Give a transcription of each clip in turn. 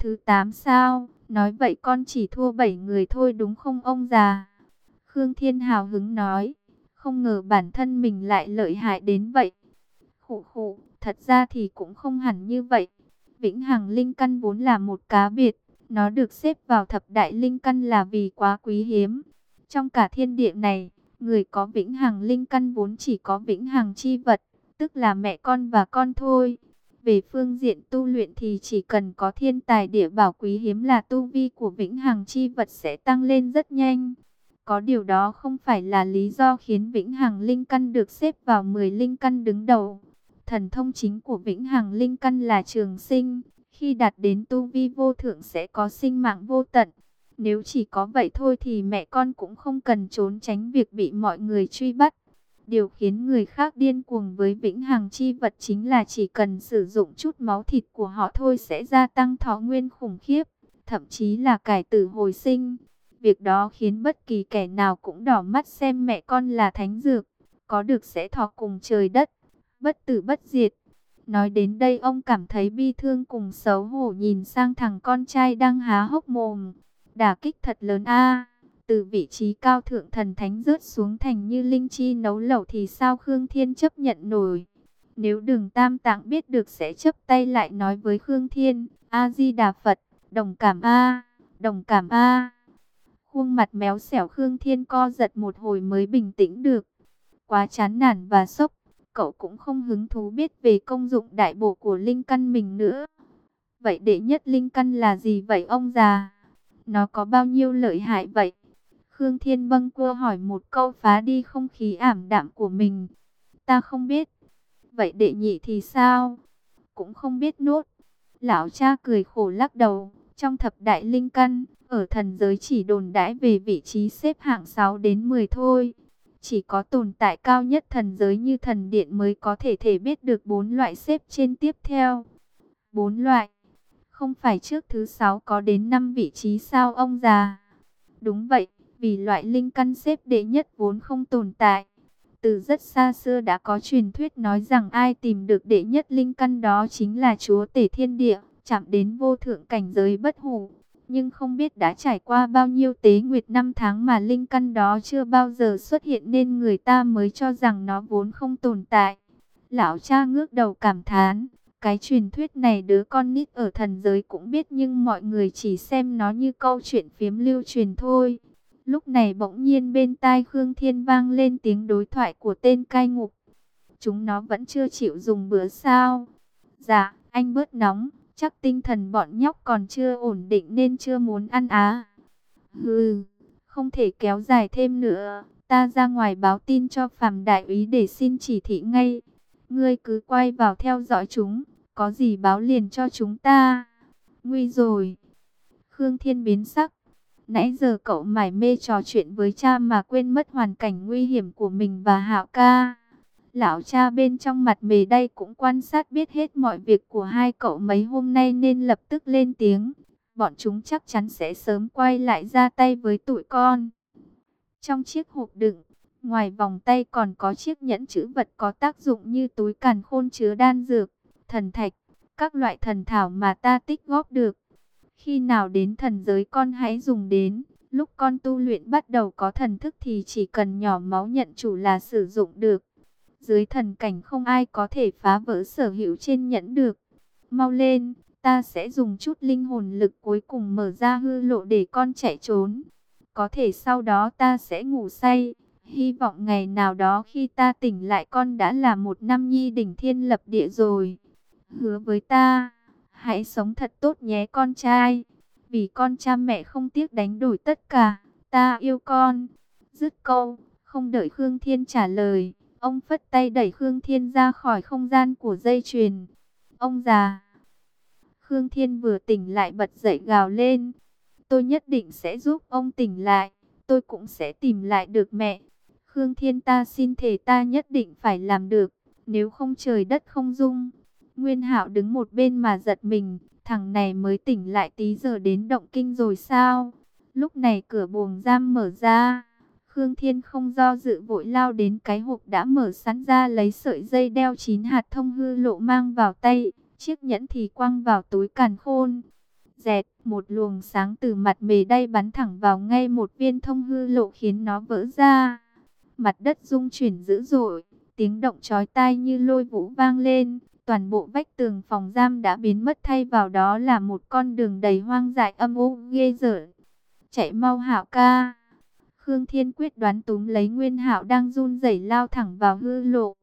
Thứ 8 sao? Nói vậy con chỉ thua 7 người thôi đúng không ông già? Khương Thiên hào hứng nói. Không ngờ bản thân mình lại lợi hại đến vậy. Khụ khụ, thật ra thì cũng không hẳn như vậy. Vĩnh Hằng Linh Căn vốn là một cá biệt. Nó được xếp vào thập đại linh căn là vì quá quý hiếm. Trong cả thiên địa này, người có Vĩnh Hằng Linh Căn vốn chỉ có Vĩnh Hằng chi vật, tức là mẹ con và con thôi. Về phương diện tu luyện thì chỉ cần có thiên tài địa bảo quý hiếm là tu vi của vĩnh hằng chi vật sẽ tăng lên rất nhanh. Có điều đó không phải là lý do khiến vĩnh hằng linh căn được xếp vào 10 linh căn đứng đầu. Thần thông chính của vĩnh hằng linh căn là trường sinh. Khi đạt đến tu vi vô thượng sẽ có sinh mạng vô tận. Nếu chỉ có vậy thôi thì mẹ con cũng không cần trốn tránh việc bị mọi người truy bắt. Điều khiến người khác điên cuồng với vĩnh hằng chi vật chính là chỉ cần sử dụng chút máu thịt của họ thôi sẽ gia tăng thọ nguyên khủng khiếp, thậm chí là cải tử hồi sinh. Việc đó khiến bất kỳ kẻ nào cũng đỏ mắt xem mẹ con là thánh dược, có được sẽ thọ cùng trời đất, bất tử bất diệt. Nói đến đây ông cảm thấy bi thương cùng xấu hổ nhìn sang thằng con trai đang há hốc mồm. Đả kích thật lớn a từ vị trí cao thượng thần thánh rớt xuống thành như linh chi nấu lẩu thì sao Khương Thiên chấp nhận nổi. Nếu đường tam tạng biết được sẽ chấp tay lại nói với Khương Thiên, A-di-đà Phật, đồng cảm A, đồng cảm A. Khuôn mặt méo xẻo Khương Thiên co giật một hồi mới bình tĩnh được. Quá chán nản và sốc, cậu cũng không hứng thú biết về công dụng đại bổ của linh căn mình nữa. Vậy đệ nhất linh căn là gì vậy ông già? Nó có bao nhiêu lợi hại vậy? Khương Thiên bâng quơ hỏi một câu phá đi không khí ảm đạm của mình. Ta không biết. Vậy đệ nhị thì sao? Cũng không biết nốt. Lão cha cười khổ lắc đầu. Trong thập đại linh căn, ở thần giới chỉ đồn đãi về vị trí xếp hạng 6 đến 10 thôi. Chỉ có tồn tại cao nhất thần giới như thần điện mới có thể thể biết được bốn loại xếp trên tiếp theo. Bốn loại. Không phải trước thứ sáu có đến 5 vị trí sao ông già? Đúng vậy vì loại linh căn xếp đệ nhất vốn không tồn tại. Từ rất xa xưa đã có truyền thuyết nói rằng ai tìm được đệ nhất linh căn đó chính là chúa tể thiên địa, chạm đến vô thượng cảnh giới bất hủ. Nhưng không biết đã trải qua bao nhiêu tế nguyệt năm tháng mà linh căn đó chưa bao giờ xuất hiện nên người ta mới cho rằng nó vốn không tồn tại. Lão cha ngước đầu cảm thán, cái truyền thuyết này đứa con nít ở thần giới cũng biết nhưng mọi người chỉ xem nó như câu chuyện phiếm lưu truyền thôi. Lúc này bỗng nhiên bên tai Khương Thiên vang lên tiếng đối thoại của tên cai ngục. Chúng nó vẫn chưa chịu dùng bữa sao? Dạ, anh bớt nóng, chắc tinh thần bọn nhóc còn chưa ổn định nên chưa muốn ăn á. Hừ, không thể kéo dài thêm nữa, ta ra ngoài báo tin cho Phạm Đại úy để xin chỉ thị ngay. Ngươi cứ quay vào theo dõi chúng, có gì báo liền cho chúng ta. Nguy rồi. Khương Thiên biến sắc, Nãy giờ cậu mải mê trò chuyện với cha mà quên mất hoàn cảnh nguy hiểm của mình và Hạo ca. Lão cha bên trong mặt mề đây cũng quan sát biết hết mọi việc của hai cậu mấy hôm nay nên lập tức lên tiếng. Bọn chúng chắc chắn sẽ sớm quay lại ra tay với tụi con. Trong chiếc hộp đựng, ngoài vòng tay còn có chiếc nhẫn chữ vật có tác dụng như túi càn khôn chứa đan dược, thần thạch, các loại thần thảo mà ta tích góp được. Khi nào đến thần giới con hãy dùng đến. Lúc con tu luyện bắt đầu có thần thức thì chỉ cần nhỏ máu nhận chủ là sử dụng được. Dưới thần cảnh không ai có thể phá vỡ sở hữu trên nhẫn được. Mau lên, ta sẽ dùng chút linh hồn lực cuối cùng mở ra hư lộ để con chạy trốn. Có thể sau đó ta sẽ ngủ say. Hy vọng ngày nào đó khi ta tỉnh lại con đã là một năm nhi đỉnh thiên lập địa rồi. Hứa với ta. Hãy sống thật tốt nhé con trai. Vì con cha mẹ không tiếc đánh đổi tất cả. Ta yêu con. Dứt câu, không đợi Khương Thiên trả lời. Ông phất tay đẩy Khương Thiên ra khỏi không gian của dây chuyền. Ông già. Khương Thiên vừa tỉnh lại bật dậy gào lên. Tôi nhất định sẽ giúp ông tỉnh lại. Tôi cũng sẽ tìm lại được mẹ. Khương Thiên ta xin thề ta nhất định phải làm được. Nếu không trời đất không dung. Nguyên Hạo đứng một bên mà giật mình, thằng này mới tỉnh lại tí giờ đến động kinh rồi sao? Lúc này cửa buồng giam mở ra, Khương Thiên không do dự vội lao đến cái hộp đã mở sẵn ra lấy sợi dây đeo chín hạt thông hư lộ mang vào tay, chiếc nhẫn thì quăng vào túi càn khôn. Dẹt, một luồng sáng từ mặt mề đay bắn thẳng vào ngay một viên thông hư lộ khiến nó vỡ ra. Mặt đất rung chuyển dữ dội, tiếng động chói tai như lôi vũ vang lên. Toàn bộ vách tường phòng giam đã biến mất thay vào đó là một con đường đầy hoang dại âm u ghê rợn. Chạy mau hạo ca. Khương Thiên quyết đoán túm lấy Nguyên Hạo đang run rẩy lao thẳng vào hư lộ.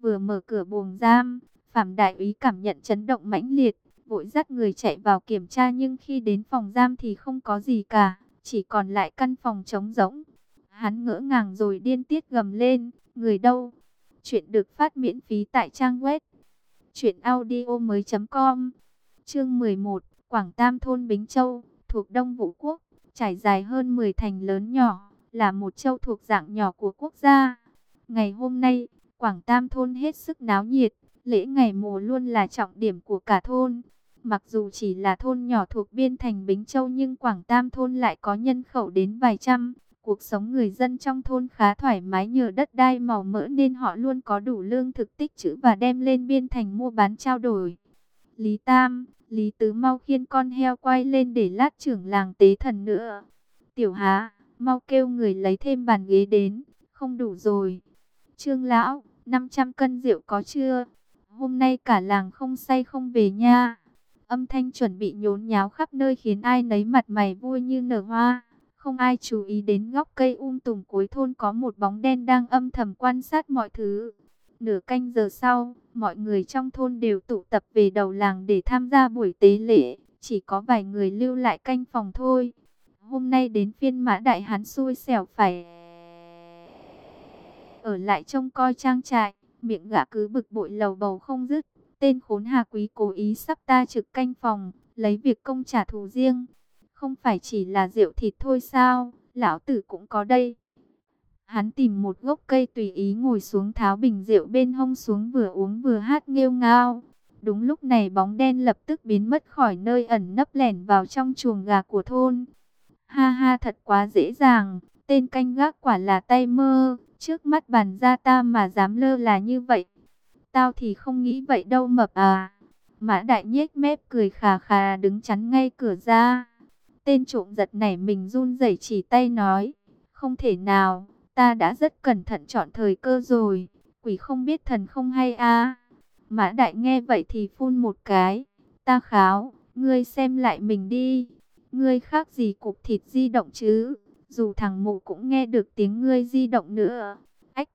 Vừa mở cửa buồng giam, Phạm Đại úy cảm nhận chấn động mãnh liệt, vội dắt người chạy vào kiểm tra nhưng khi đến phòng giam thì không có gì cả, chỉ còn lại căn phòng trống rỗng. Hắn ngỡ ngàng rồi điên tiết gầm lên, người đâu? Chuyện được phát miễn phí tại trang web truyệnaudiomoi.com. Chương 11, Quảng Tam thôn Bính Châu, thuộc Đông Vũ quốc, trải dài hơn 10 thành lớn nhỏ, là một châu thuộc dạng nhỏ của quốc gia. Ngày hôm nay, Quảng Tam thôn hết sức náo nhiệt, lễ ngày mùa luôn là trọng điểm của cả thôn. Mặc dù chỉ là thôn nhỏ thuộc biên thành Bính Châu nhưng Quảng Tam thôn lại có nhân khẩu đến vài trăm. Cuộc sống người dân trong thôn khá thoải mái nhờ đất đai màu mỡ nên họ luôn có đủ lương thực tích trữ và đem lên biên thành mua bán trao đổi. Lý Tam, Lý Tứ mau khiên con heo quay lên để lát trưởng làng tế thần nữa. Tiểu Há, mau kêu người lấy thêm bàn ghế đến, không đủ rồi. Trương Lão, 500 cân rượu có chưa? Hôm nay cả làng không say không về nha. Âm thanh chuẩn bị nhốn nháo khắp nơi khiến ai nấy mặt mày vui như nở hoa. Không ai chú ý đến góc cây um tùm cuối thôn có một bóng đen đang âm thầm quan sát mọi thứ. Nửa canh giờ sau, mọi người trong thôn đều tụ tập về đầu làng để tham gia buổi tế lễ. Chỉ có vài người lưu lại canh phòng thôi. Hôm nay đến phiên mã đại hán xui xẻo phải ở lại trông coi trang trại. Miệng gã cứ bực bội lầu bầu không dứt. Tên khốn hà quý cố ý sắp ta trực canh phòng, lấy việc công trả thù riêng. Không phải chỉ là rượu thịt thôi sao, lão tử cũng có đây. Hắn tìm một gốc cây tùy ý ngồi xuống tháo bình rượu bên hông xuống vừa uống vừa hát nghêu ngao. Đúng lúc này bóng đen lập tức biến mất khỏi nơi ẩn nấp lẻn vào trong chuồng gà của thôn. Ha ha thật quá dễ dàng, tên canh gác quả là tay mơ, trước mắt bàn ra ta mà dám lơ là như vậy. Tao thì không nghĩ vậy đâu mập à. Mã đại nhếch mép cười khà khà đứng chắn ngay cửa ra. Tên trộm giật này mình run rẩy chỉ tay nói. Không thể nào, ta đã rất cẩn thận chọn thời cơ rồi. Quỷ không biết thần không hay a Mã đại nghe vậy thì phun một cái. Ta kháo, ngươi xem lại mình đi. Ngươi khác gì cục thịt di động chứ. Dù thằng mụ cũng nghe được tiếng ngươi di động nữa. Ách!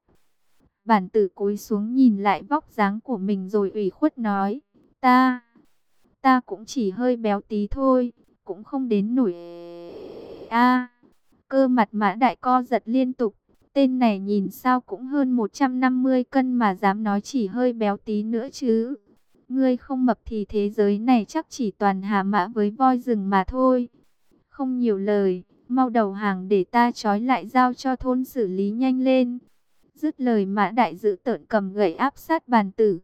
Bản tử cúi xuống nhìn lại vóc dáng của mình rồi ủy khuất nói. Ta! Ta cũng chỉ hơi béo tí thôi cũng không đến nổi. A, cơ mặt mã đại co giật liên tục. Tên này nhìn sao cũng hơn 150 cân mà dám nói chỉ hơi béo tí nữa chứ. Ngươi không mập thì thế giới này chắc chỉ toàn hà mã với voi rừng mà thôi. Không nhiều lời, mau đầu hàng để ta trói lại giao cho thôn xử lý nhanh lên. Dứt lời mã đại dự tợn cầm gậy áp sát bàn tử.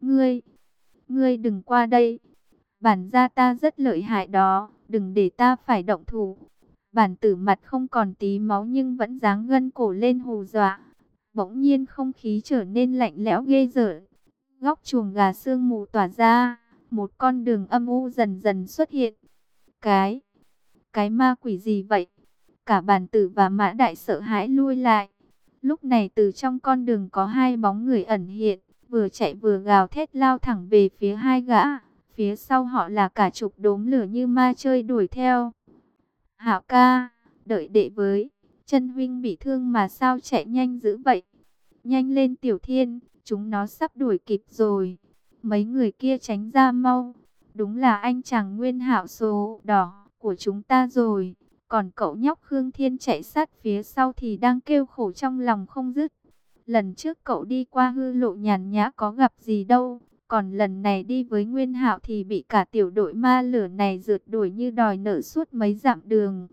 Ngươi, ngươi đừng qua đây. Bản gia ta rất lợi hại đó đừng để ta phải động thủ. Bản tử mặt không còn tí máu nhưng vẫn dáng gân cổ lên hù dọa. Bỗng nhiên không khí trở nên lạnh lẽo ghê rợn. Góc chuồng gà sương mù tỏa ra, một con đường âm u dần dần xuất hiện. Cái, cái ma quỷ gì vậy? Cả bản tử và mã đại sợ hãi lui lại. Lúc này từ trong con đường có hai bóng người ẩn hiện, vừa chạy vừa gào thét lao thẳng về phía hai gã. Phía sau họ là cả chục đốm lửa như ma chơi đuổi theo. Hạo ca, đợi đệ với. Chân huynh bị thương mà sao chạy nhanh dữ vậy? Nhanh lên tiểu thiên, chúng nó sắp đuổi kịp rồi. Mấy người kia tránh ra mau. Đúng là anh chàng nguyên hảo số đỏ của chúng ta rồi. Còn cậu nhóc Khương Thiên chạy sát phía sau thì đang kêu khổ trong lòng không dứt. Lần trước cậu đi qua hư lộ nhàn nhã có gặp gì đâu. Còn lần này đi với Nguyên Hạo thì bị cả tiểu đội ma lửa này rượt đuổi như đòi nợ suốt mấy dặm đường.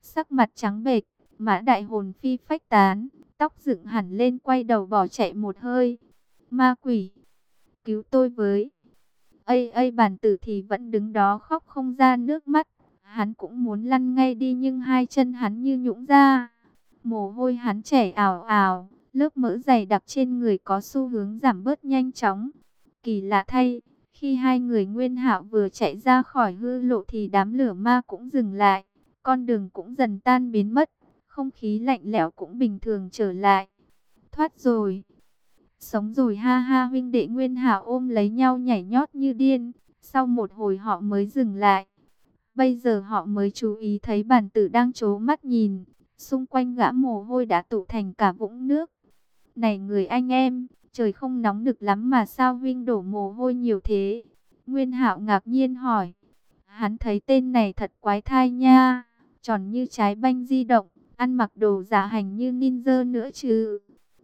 Sắc mặt trắng bệch, mã đại hồn phi phách tán, tóc dựng hẳn lên quay đầu bỏ chạy một hơi. Ma quỷ, cứu tôi với. Ây ây bản tử thì vẫn đứng đó khóc không ra nước mắt. Hắn cũng muốn lăn ngay đi nhưng hai chân hắn như nhũng ra. Mồ hôi hắn chảy ảo ảo, lớp mỡ dày đặc trên người có xu hướng giảm bớt nhanh chóng. Kỳ lạ thay, Khi hai người Nguyên Hạo vừa chạy ra khỏi hư lộ thì đám lửa ma cũng dừng lại, con đường cũng dần tan biến mất, không khí lạnh lẽo cũng bình thường trở lại. Thoát rồi. Sống rồi ha ha huynh đệ Nguyên Hạo ôm lấy nhau nhảy nhót như điên, sau một hồi họ mới dừng lại. Bây giờ họ mới chú ý thấy bản tử đang trố mắt nhìn, xung quanh gã mồ hôi đã tụ thành cả vũng nước. Này người anh em, trời không nóng nực lắm mà sao Vinh đổ mồ hôi nhiều thế? Nguyên Hạo ngạc nhiên hỏi. Hắn thấy tên này thật quái thai nha, tròn như trái banh di động, ăn mặc đồ giả hành như ninja nữa chứ.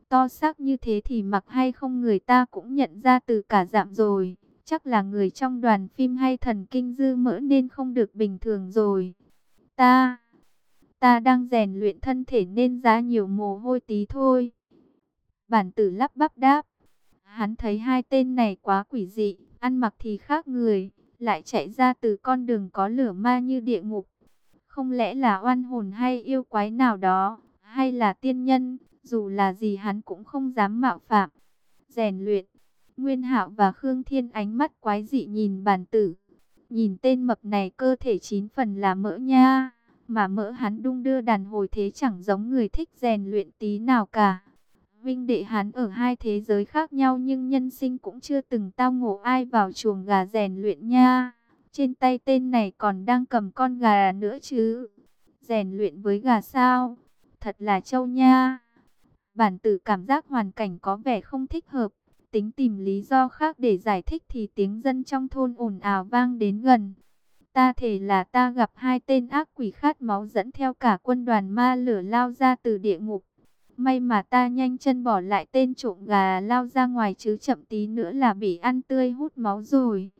To xác như thế thì mặc hay không người ta cũng nhận ra từ cả giảm rồi. Chắc là người trong đoàn phim hay thần kinh dư mỡ nên không được bình thường rồi. Ta, ta đang rèn luyện thân thể nên ra nhiều mồ hôi tí thôi. Bản tử lắp bắp đáp. Hắn thấy hai tên này quá quỷ dị, ăn mặc thì khác người, lại chạy ra từ con đường có lửa ma như địa ngục. Không lẽ là oan hồn hay yêu quái nào đó, hay là tiên nhân, dù là gì hắn cũng không dám mạo phạm. Rèn luyện, Nguyên Hạo và Khương Thiên ánh mắt quái dị nhìn bản tử. Nhìn tên mập này cơ thể chín phần là mỡ nha, mà mỡ hắn đung đưa đàn hồi thế chẳng giống người thích rèn luyện tí nào cả. Vinh đệ hắn ở hai thế giới khác nhau nhưng nhân sinh cũng chưa từng tao ngộ ai vào chuồng gà rèn luyện nha. Trên tay tên này còn đang cầm con gà nữa chứ. Rèn luyện với gà sao? Thật là trâu nha. Bản tử cảm giác hoàn cảnh có vẻ không thích hợp. Tính tìm lý do khác để giải thích thì tiếng dân trong thôn ồn ào vang đến gần. Ta thể là ta gặp hai tên ác quỷ khát máu dẫn theo cả quân đoàn ma lửa lao ra từ địa ngục. May mà ta nhanh chân bỏ lại tên trộm gà lao ra ngoài chứ chậm tí nữa là bị ăn tươi hút máu rồi.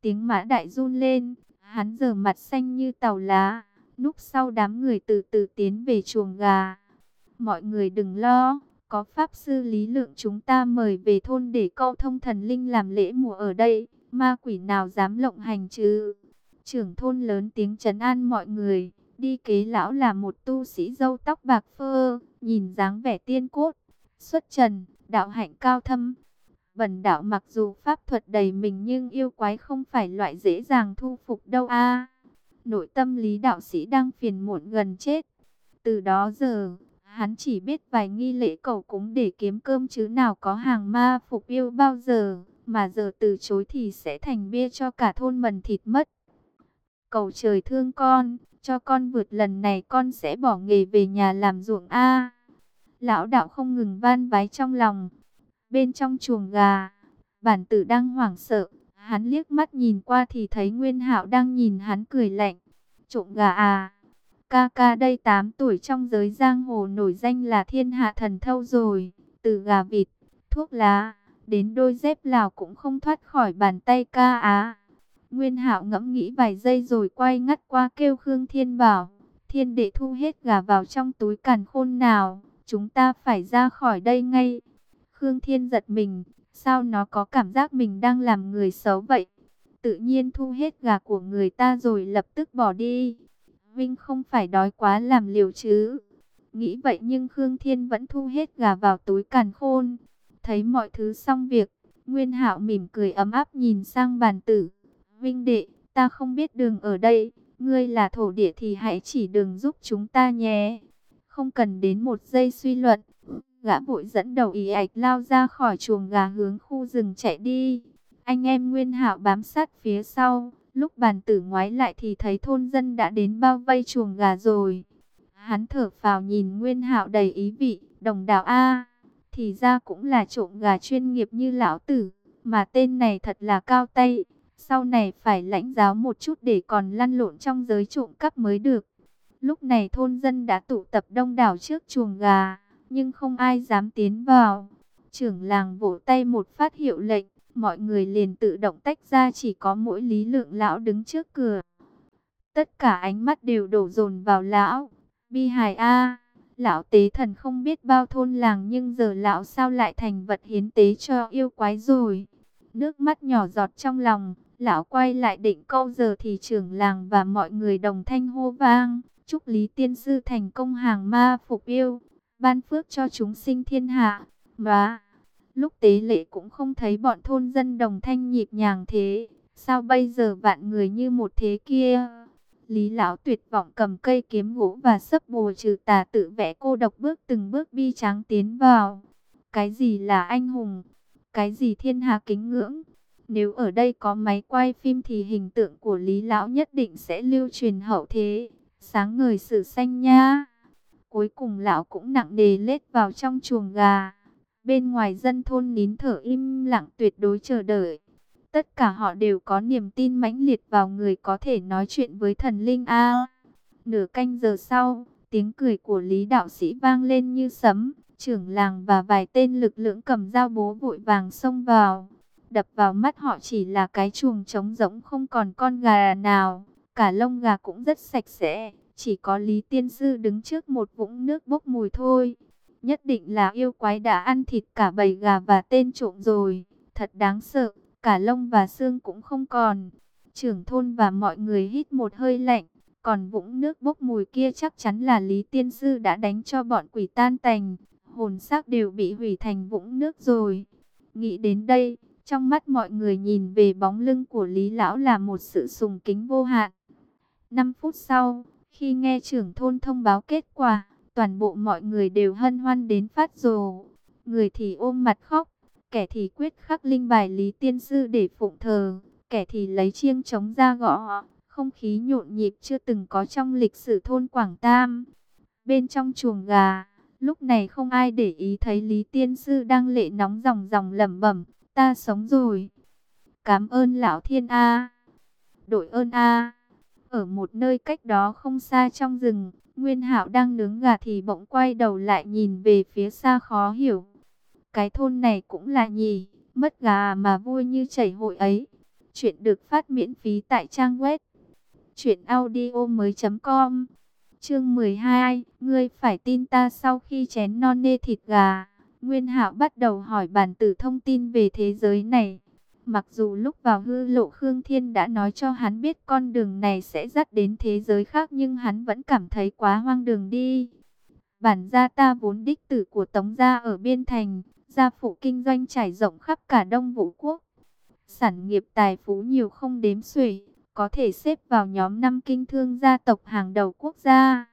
Tiếng mã đại run lên, hắn giờ mặt xanh như tàu lá, núp sau đám người từ từ tiến về chuồng gà. Mọi người đừng lo, có pháp sư lý lượng chúng ta mời về thôn để câu thông thần linh làm lễ mùa ở đây, ma quỷ nào dám lộng hành chứ. Trưởng thôn lớn tiếng trấn an mọi người, đi kế lão là một tu sĩ dâu tóc bạc phơ, nhìn dáng vẻ tiên cốt, xuất trần, đạo hạnh cao thâm. Bần đạo mặc dù pháp thuật đầy mình nhưng yêu quái không phải loại dễ dàng thu phục đâu a. nội tâm lý đạo sĩ đang phiền muộn gần chết. Từ đó giờ, hắn chỉ biết vài nghi lễ cầu cúng để kiếm cơm chứ nào có hàng ma phục yêu bao giờ, mà giờ từ chối thì sẽ thành bia cho cả thôn mần thịt mất. Cầu trời thương con, cho con vượt lần này con sẽ bỏ nghề về nhà làm ruộng A. Lão đạo không ngừng van vái trong lòng. Bên trong chuồng gà, bản tử đang hoảng sợ. Hắn liếc mắt nhìn qua thì thấy Nguyên hạo đang nhìn hắn cười lạnh. Trộm gà à? Ca ca đây 8 tuổi trong giới giang hồ nổi danh là thiên hạ thần thâu rồi. Từ gà vịt, thuốc lá, đến đôi dép lào cũng không thoát khỏi bàn tay ca á. Nguyên Hạo ngẫm nghĩ vài giây rồi quay ngắt qua kêu Khương Thiên Bảo. Thiên đệ thu hết gà vào trong túi càn khôn nào. Chúng ta phải ra khỏi đây ngay. Khương Thiên giật mình. Sao nó có cảm giác mình đang làm người xấu vậy? Tự nhiên thu hết gà của người ta rồi lập tức bỏ đi. Vinh không phải đói quá làm liều chứ. Nghĩ vậy nhưng Khương Thiên vẫn thu hết gà vào túi càn khôn. Thấy mọi thứ xong việc, Nguyên Hạo mỉm cười ấm áp nhìn sang bàn tử. Vinh đệ, ta không biết đường ở đây, ngươi là thổ địa thì hãy chỉ đường giúp chúng ta nhé. Không cần đến một giây suy luận, gã vội dẫn đầu ý ạch lao ra khỏi chuồng gà hướng khu rừng chạy đi. Anh em Nguyên Hạo bám sát phía sau, lúc bàn tử ngoái lại thì thấy thôn dân đã đến bao vây chuồng gà rồi. Hắn thở phào nhìn Nguyên Hạo đầy ý vị, đồng đạo A, thì ra cũng là trộm gà chuyên nghiệp như lão tử, mà tên này thật là cao tay. Sau này phải lãnh giáo một chút để còn lăn lộn trong giới trộm cắp mới được. Lúc này thôn dân đã tụ tập đông đảo trước chuồng gà, nhưng không ai dám tiến vào. Trưởng làng vỗ tay một phát hiệu lệnh, mọi người liền tự động tách ra chỉ có mỗi lý lượng lão đứng trước cửa. Tất cả ánh mắt đều đổ dồn vào lão. Bi hài A, lão tế thần không biết bao thôn làng nhưng giờ lão sao lại thành vật hiến tế cho yêu quái rồi. Nước mắt nhỏ giọt trong lòng, Lão quay lại định câu giờ thì trưởng làng và mọi người đồng thanh hô vang. Chúc Lý Tiên Sư thành công hàng ma phục yêu. Ban phước cho chúng sinh thiên hạ. Và Lúc tế lệ cũng không thấy bọn thôn dân đồng thanh nhịp nhàng thế. Sao bây giờ vạn người như một thế kia? Lý lão tuyệt vọng cầm cây kiếm gỗ và sấp bồ trừ tà tự vẽ cô độc bước từng bước bi tráng tiến vào. Cái gì là anh hùng? Cái gì thiên hạ kính ngưỡng? Nếu ở đây có máy quay phim thì hình tượng của Lý lão nhất định sẽ lưu truyền hậu thế. Sáng ngời sự xanh nha. Cuối cùng lão cũng nặng đề lết vào trong chuồng gà. Bên ngoài dân thôn nín thở im lặng tuyệt đối chờ đợi. Tất cả họ đều có niềm tin mãnh liệt vào người có thể nói chuyện với thần linh A. Nửa canh giờ sau, tiếng cười của Lý đạo sĩ vang lên như sấm. Trưởng làng và vài tên lực lượng cầm dao bố vội vàng xông vào. Đập vào mắt họ chỉ là cái chuồng trống rỗng không còn con gà nào. Cả lông gà cũng rất sạch sẽ. Chỉ có Lý Tiên Sư đứng trước một vũng nước bốc mùi thôi. Nhất định là yêu quái đã ăn thịt cả bầy gà và tên trộm rồi. Thật đáng sợ, cả lông và xương cũng không còn. Trưởng thôn và mọi người hít một hơi lạnh. Còn vũng nước bốc mùi kia chắc chắn là Lý Tiên Sư đã đánh cho bọn quỷ tan tành. Hồn xác đều bị hủy thành vũng nước rồi. Nghĩ đến đây, trong mắt mọi người nhìn về bóng lưng của Lý Lão là một sự sùng kính vô hạn. 5 phút sau, khi nghe trưởng thôn thông báo kết quả, toàn bộ mọi người đều hân hoan đến phát rồ. Người thì ôm mặt khóc, kẻ thì quyết khắc linh bài Lý Tiên Sư để phụng thờ, kẻ thì lấy chiêng chống ra gõ. Không khí nhộn nhịp chưa từng có trong lịch sử thôn Quảng Tam. Bên trong chuồng gà, lúc này không ai để ý thấy Lý Tiên Sư đang lệ nóng dòng dòng lẩm bẩm, ta sống rồi. Cảm ơn lão thiên A. Đội ơn A. Ở một nơi cách đó không xa trong rừng, Nguyên Hạo đang nướng gà thì bỗng quay đầu lại nhìn về phía xa khó hiểu. Cái thôn này cũng là nhì, mất gà mà vui như chảy hội ấy. Chuyện được phát miễn phí tại trang web truyệnaudiomoi.com. Chương 12, ngươi phải tin ta sau khi chén non nê thịt gà. Nguyên Hạo bắt đầu hỏi bản tử thông tin về thế giới này. Mặc dù lúc vào hư lộ Khương Thiên đã nói cho hắn biết con đường này sẽ dắt đến thế giới khác nhưng hắn vẫn cảm thấy quá hoang đường đi. Bản gia ta vốn đích tử của Tống gia ở Biên Thành, gia phụ kinh doanh trải rộng khắp cả Đông Vũ Quốc. Sản nghiệp tài phú nhiều không đếm xuể, có thể xếp vào nhóm năm kinh thương gia tộc hàng đầu quốc gia.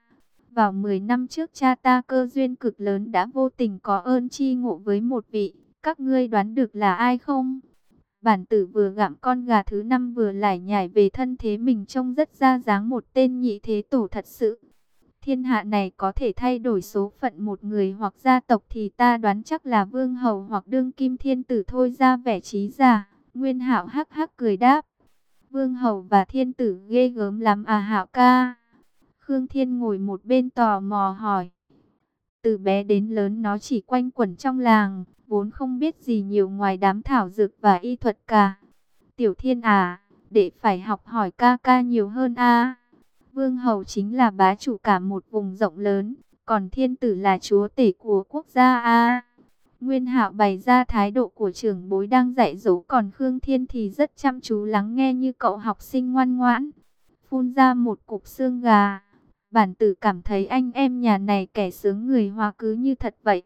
Vào 10 năm trước cha ta cơ duyên cực lớn đã vô tình có ơn chi ngộ với một vị, các ngươi đoán được là ai không? Bản tử vừa gặm con gà thứ năm vừa lải nhải về thân thế mình trông rất ra dáng một tên nhị thế tổ thật sự. Thiên hạ này có thể thay đổi số phận một người hoặc gia tộc thì ta đoán chắc là vương hầu hoặc đương kim thiên tử thôi ra vẻ trí giả. Nguyên hạo hắc hắc cười đáp. Vương hầu và thiên tử ghê gớm lắm à hạo ca. Khương Thiên ngồi một bên tò mò hỏi. Từ bé đến lớn nó chỉ quanh quẩn trong làng, vốn không biết gì nhiều ngoài đám thảo dược và y thuật cả. Tiểu Thiên à, để phải học hỏi ca ca nhiều hơn a. Vương Hầu chính là bá chủ cả một vùng rộng lớn, còn Thiên Tử là chúa tể của quốc gia a. Nguyên Hạo bày ra thái độ của trưởng bối đang dạy dỗ còn Khương Thiên thì rất chăm chú lắng nghe như cậu học sinh ngoan ngoãn. Phun ra một cục xương gà. Bản tử cảm thấy anh em nhà này kẻ sướng người hoa cứ như thật vậy.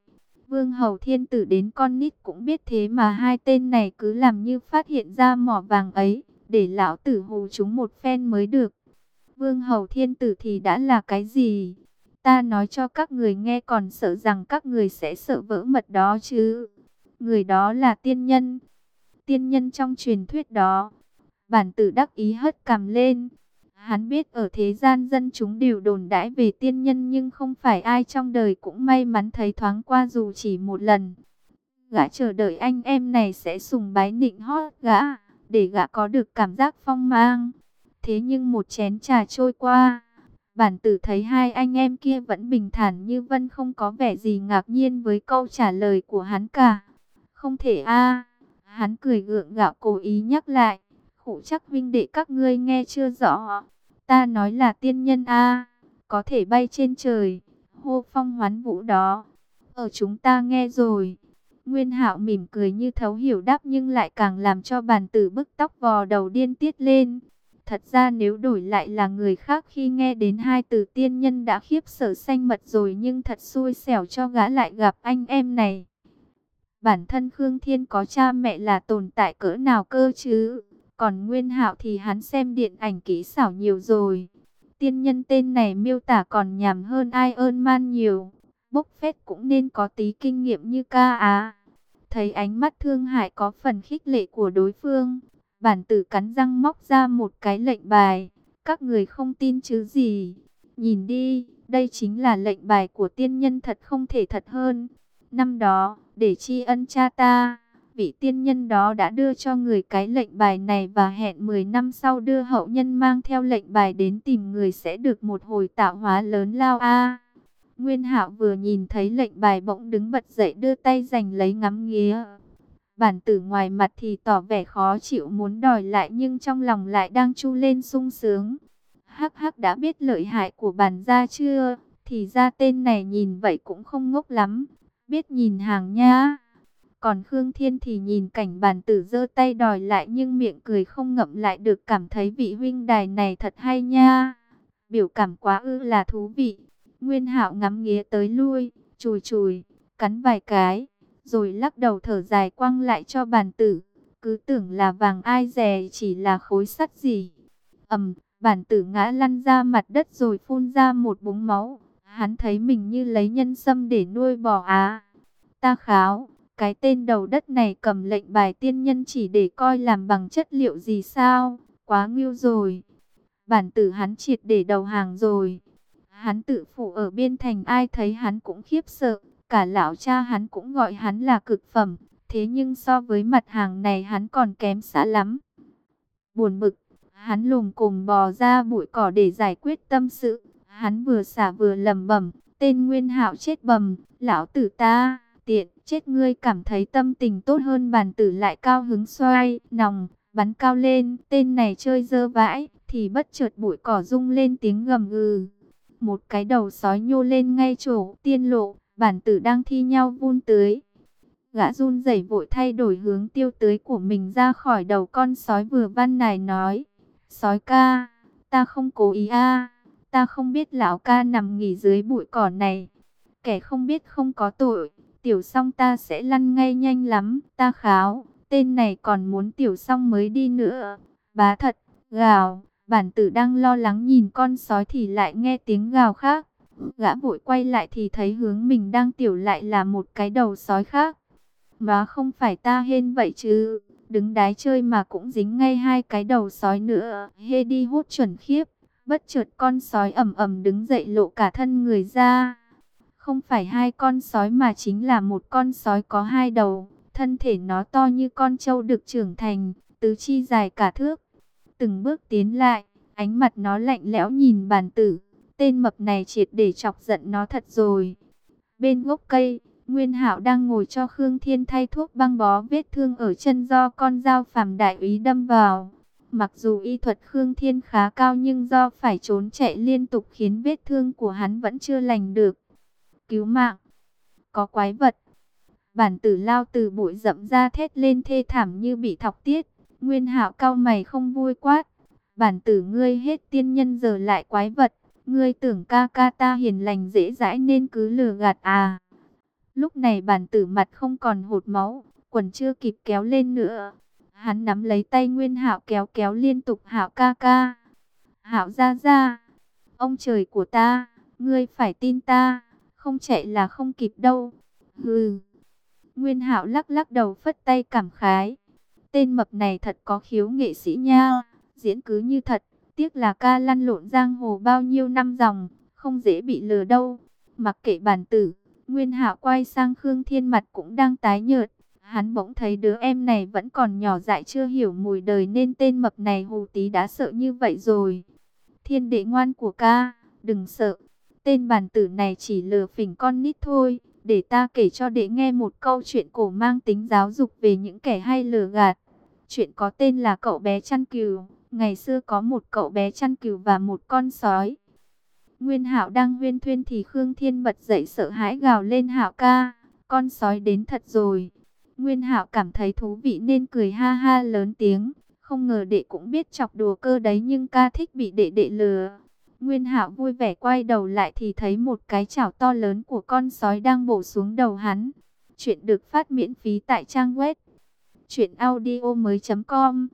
Vương Hầu Thiên Tử đến con nít cũng biết thế mà hai tên này cứ làm như phát hiện ra mỏ vàng ấy, để lão tử hù chúng một phen mới được. Vương Hầu Thiên Tử thì đã là cái gì? Ta nói cho các người nghe còn sợ rằng các người sẽ sợ vỡ mật đó chứ. Người đó là tiên nhân. Tiên nhân trong truyền thuyết đó. Bản tử đắc ý hất cằm lên. Hắn biết ở thế gian dân chúng đều đồn đãi về tiên nhân nhưng không phải ai trong đời cũng may mắn thấy thoáng qua dù chỉ một lần. Gã chờ đợi anh em này sẽ sùng bái nịnh hót gã, để gã có được cảm giác phong mang. Thế nhưng một chén trà trôi qua, bản tử thấy hai anh em kia vẫn bình thản như vân không có vẻ gì ngạc nhiên với câu trả lời của hắn cả. Không thể a hắn cười gượng gạo cố ý nhắc lại. khổ chắc vinh đệ các ngươi nghe chưa rõ. Ta nói là tiên nhân a có thể bay trên trời, hô phong hoán vũ đó. Ở chúng ta nghe rồi. Nguyên hạo mỉm cười như thấu hiểu đáp nhưng lại càng làm cho bàn tử bức tóc vò đầu điên tiết lên. Thật ra nếu đổi lại là người khác khi nghe đến hai từ tiên nhân đã khiếp sở xanh mật rồi nhưng thật xui xẻo cho gã lại gặp anh em này. Bản thân Khương Thiên có cha mẹ là tồn tại cỡ nào cơ chứ? Còn Nguyên Hạo thì hắn xem điện ảnh kỹ xảo nhiều rồi. Tiên nhân tên này miêu tả còn nhảm hơn ai ơn man nhiều. Bốc phét cũng nên có tí kinh nghiệm như ca á. Thấy ánh mắt thương hại có phần khích lệ của đối phương. Bản tử cắn răng móc ra một cái lệnh bài. Các người không tin chứ gì. Nhìn đi, đây chính là lệnh bài của tiên nhân thật không thể thật hơn. Năm đó, để tri ân cha ta, vị tiên nhân đó đã đưa cho người cái lệnh bài này và hẹn 10 năm sau đưa hậu nhân mang theo lệnh bài đến tìm người sẽ được một hồi tạo hóa lớn lao a. Nguyên Hạo vừa nhìn thấy lệnh bài bỗng đứng bật dậy đưa tay giành lấy ngắm nghía. Bản tử ngoài mặt thì tỏ vẻ khó chịu muốn đòi lại nhưng trong lòng lại đang chu lên sung sướng. Hắc hắc đã biết lợi hại của bản gia chưa? Thì ra tên này nhìn vậy cũng không ngốc lắm. Biết nhìn hàng nha. Còn Khương Thiên thì nhìn cảnh bản tử giơ tay đòi lại nhưng miệng cười không ngậm lại được cảm thấy vị huynh đài này thật hay nha. Biểu cảm quá ư là thú vị. Nguyên hạo ngắm nghía tới lui, chùi chùi, cắn vài cái, rồi lắc đầu thở dài quăng lại cho bản tử. Cứ tưởng là vàng ai dè chỉ là khối sắt gì. ầm, bản tử ngã lăn ra mặt đất rồi phun ra một búng máu. Hắn thấy mình như lấy nhân sâm để nuôi bò á. Ta kháo, cái tên đầu đất này cầm lệnh bài tiên nhân chỉ để coi làm bằng chất liệu gì sao? Quá ngưu rồi. Bản tử hắn triệt để đầu hàng rồi. Hắn tự phụ ở biên thành ai thấy hắn cũng khiếp sợ. Cả lão cha hắn cũng gọi hắn là cực phẩm. Thế nhưng so với mặt hàng này hắn còn kém xa lắm. Buồn bực, hắn lùm cùng bò ra bụi cỏ để giải quyết tâm sự. Hắn vừa xả vừa lầm bẩm, tên Nguyên Hạo chết bầm, lão tử ta, tiện, chết ngươi cảm thấy tâm tình tốt hơn bản tử lại cao hứng xoay, nòng, bắn cao lên, tên này chơi dơ vãi, thì bất chợt bụi cỏ rung lên tiếng gầm gừ. Một cái đầu sói nhô lên ngay chỗ tiên lộ, bản tử đang thi nhau vun tưới. Gã run rẩy vội thay đổi hướng tiêu tưới của mình ra khỏi đầu con sói vừa văn này nói. Sói ca, ta không cố ý a Ta không biết lão ca nằm nghỉ dưới bụi cỏ này. Kẻ không biết không có tội. Tiểu xong ta sẽ lăn ngay nhanh lắm. Ta kháo. Tên này còn muốn tiểu xong mới đi nữa. Bá thật. Gào. Bản tử đang lo lắng nhìn con sói thì lại nghe tiếng gào khác. Gã vội quay lại thì thấy hướng mình đang tiểu lại là một cái đầu sói khác. Má không phải ta hên vậy chứ. Đứng đái chơi mà cũng dính ngay hai cái đầu sói nữa. Hê đi hút chuẩn khiếp. Bất chợt con sói ầm ầm đứng dậy lộ cả thân người ra. Không phải hai con sói mà chính là một con sói có hai đầu. Thân thể nó to như con trâu được trưởng thành, tứ chi dài cả thước. Từng bước tiến lại, ánh mặt nó lạnh lẽo nhìn bàn tử. Tên mập này triệt để chọc giận nó thật rồi. Bên gốc cây, Nguyên Hạo đang ngồi cho Khương Thiên thay thuốc băng bó vết thương ở chân do con dao phàm đại úy đâm vào. Mặc dù y thuật Khương Thiên khá cao nhưng do phải trốn chạy liên tục khiến vết thương của hắn vẫn chưa lành được. Cứu mạng! Có quái vật! Bản tử lao từ bụi rậm ra thét lên thê thảm như bị thọc tiết. Nguyên hạo cao mày không vui quát. Bản tử ngươi hết tiên nhân giờ lại quái vật. Ngươi tưởng ca ca ta hiền lành dễ dãi nên cứ lừa gạt à. Lúc này bản tử mặt không còn hột máu, quần chưa kịp kéo lên nữa. Hắn nắm lấy tay Nguyên Hạo kéo kéo liên tục Hạo ca ca. Hạo ra ra, ông trời của ta, ngươi phải tin ta, không chạy là không kịp đâu. Hừ. Nguyên Hạo lắc lắc đầu phất tay cảm khái. Tên mập này thật có khiếu nghệ sĩ nha, diễn cứ như thật, tiếc là ca lăn lộn giang hồ bao nhiêu năm dòng, không dễ bị lừa đâu. Mặc kệ bản tử, Nguyên Hạo quay sang Khương Thiên mặt cũng đang tái nhợt, Hắn bỗng thấy đứa em này vẫn còn nhỏ dại chưa hiểu mùi đời nên tên mập này hù tí đã sợ như vậy rồi. Thiên đệ ngoan của ca, đừng sợ. Tên bản tử này chỉ lừa phỉnh con nít thôi. Để ta kể cho đệ nghe một câu chuyện cổ mang tính giáo dục về những kẻ hay lừa gạt. Chuyện có tên là cậu bé chăn cừu. Ngày xưa có một cậu bé chăn cừu và một con sói. Nguyên Hạo đang huyên thuyên thì Khương Thiên bật dậy sợ hãi gào lên Hạo ca, con sói đến thật rồi. Nguyên Hạo cảm thấy thú vị nên cười ha ha lớn tiếng. Không ngờ đệ cũng biết chọc đùa cơ đấy nhưng ca thích bị đệ đệ lừa. Nguyên Hạo vui vẻ quay đầu lại thì thấy một cái chảo to lớn của con sói đang bổ xuống đầu hắn. Chuyện được phát miễn phí tại trang web truyệnaudiomoi.com.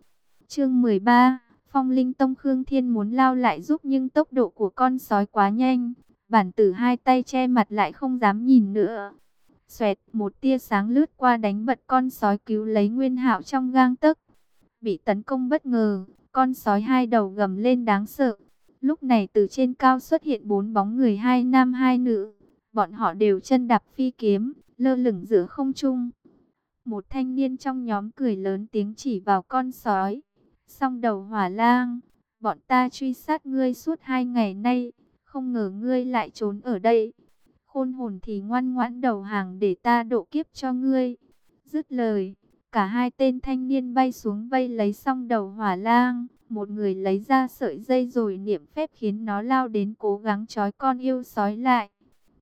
Chương 13. Phong Linh Tông Khương Thiên muốn lao lại giúp nhưng tốc độ của con sói quá nhanh, bản tử hai tay che mặt lại không dám nhìn nữa. Xoẹt, một tia sáng lướt qua đánh bật con sói cứu lấy Nguyên Hạo trong gang tấc. Bị tấn công bất ngờ, con sói hai đầu gầm lên đáng sợ. Lúc này từ trên cao xuất hiện bốn bóng người hai nam hai nữ. Bọn họ đều chân đạp phi kiếm, lơ lửng giữa không trung. Một thanh niên trong nhóm cười lớn tiếng chỉ vào con sói. Song đầu hỏa lang, bọn ta truy sát ngươi suốt hai ngày nay, không ngờ ngươi lại trốn ở đây. Khôn hồn thì ngoan ngoãn đầu hàng để ta độ kiếp cho ngươi. Dứt lời, cả hai tên thanh niên bay xuống vây lấy song đầu hỏa lang. Một người lấy ra sợi dây rồi niệm phép khiến nó lao đến cố gắng trói con yêu sói lại.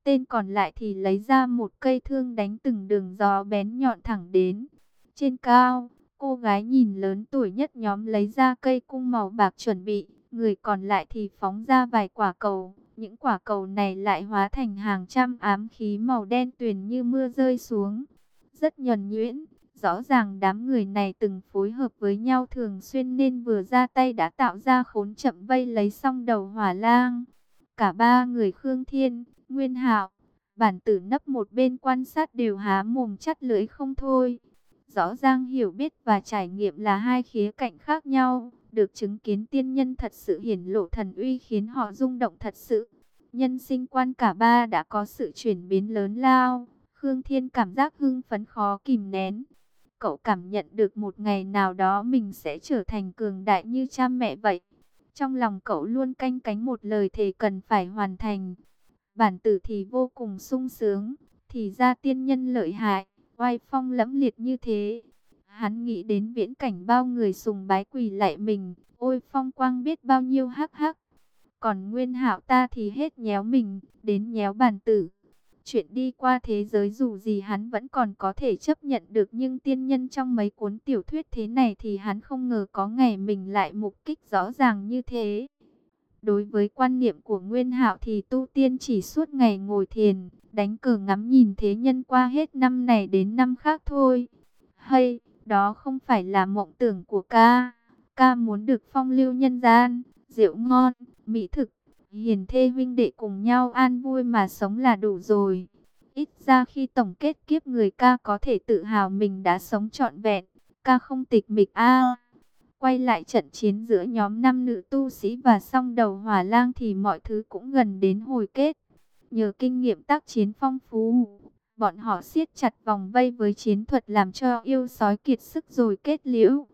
Tên còn lại thì lấy ra một cây thương đánh từng đường gió bén nhọn thẳng đến. Trên cao, cô gái nhìn lớn tuổi nhất nhóm lấy ra cây cung màu bạc chuẩn bị. Người còn lại thì phóng ra vài quả cầu. Những quả cầu này lại hóa thành hàng trăm ám khí màu đen tuyền như mưa rơi xuống. Rất nhuần nhuyễn, rõ ràng đám người này từng phối hợp với nhau thường xuyên nên vừa ra tay đã tạo ra khốn chậm vây lấy xong đầu hỏa lang. Cả ba người Khương Thiên, Nguyên Hạo, bản tử nấp một bên quan sát đều há mồm chắt lưỡi không thôi. Rõ ràng hiểu biết và trải nghiệm là hai khía cạnh khác nhau, được chứng kiến tiên nhân thật sự hiển lộ thần uy khiến họ rung động thật sự. Nhân sinh quan cả ba đã có sự chuyển biến lớn lao, Khương Thiên cảm giác hưng phấn khó kìm nén. Cậu cảm nhận được một ngày nào đó mình sẽ trở thành cường đại như cha mẹ vậy. Trong lòng cậu luôn canh cánh một lời thề cần phải hoàn thành. Bản tử thì vô cùng sung sướng, thì ra tiên nhân lợi hại, oai phong lẫm liệt như thế. Hắn nghĩ đến viễn cảnh bao người sùng bái quỳ lại mình, ôi phong quang biết bao nhiêu hắc hắc. Còn nguyên hạo ta thì hết nhéo mình, đến nhéo bản tử. Chuyện đi qua thế giới dù gì hắn vẫn còn có thể chấp nhận được nhưng tiên nhân trong mấy cuốn tiểu thuyết thế này thì hắn không ngờ có ngày mình lại mục kích rõ ràng như thế. Đối với quan niệm của Nguyên Hạo thì tu tiên chỉ suốt ngày ngồi thiền, đánh cờ ngắm nhìn thế nhân qua hết năm này đến năm khác thôi. Hay, đó không phải là mộng tưởng của ca. Ca muốn được phong lưu nhân gian, rượu ngon, mỹ thực, hiền thê huynh đệ cùng nhau an vui mà sống là đủ rồi. Ít ra khi tổng kết kiếp người ca có thể tự hào mình đã sống trọn vẹn, ca không tịch mịch a. Quay lại trận chiến giữa nhóm năm nữ tu sĩ và song đầu hỏa lang thì mọi thứ cũng gần đến hồi kết. Nhờ kinh nghiệm tác chiến phong phú, bọn họ siết chặt vòng vây với chiến thuật làm cho yêu sói kiệt sức rồi kết liễu.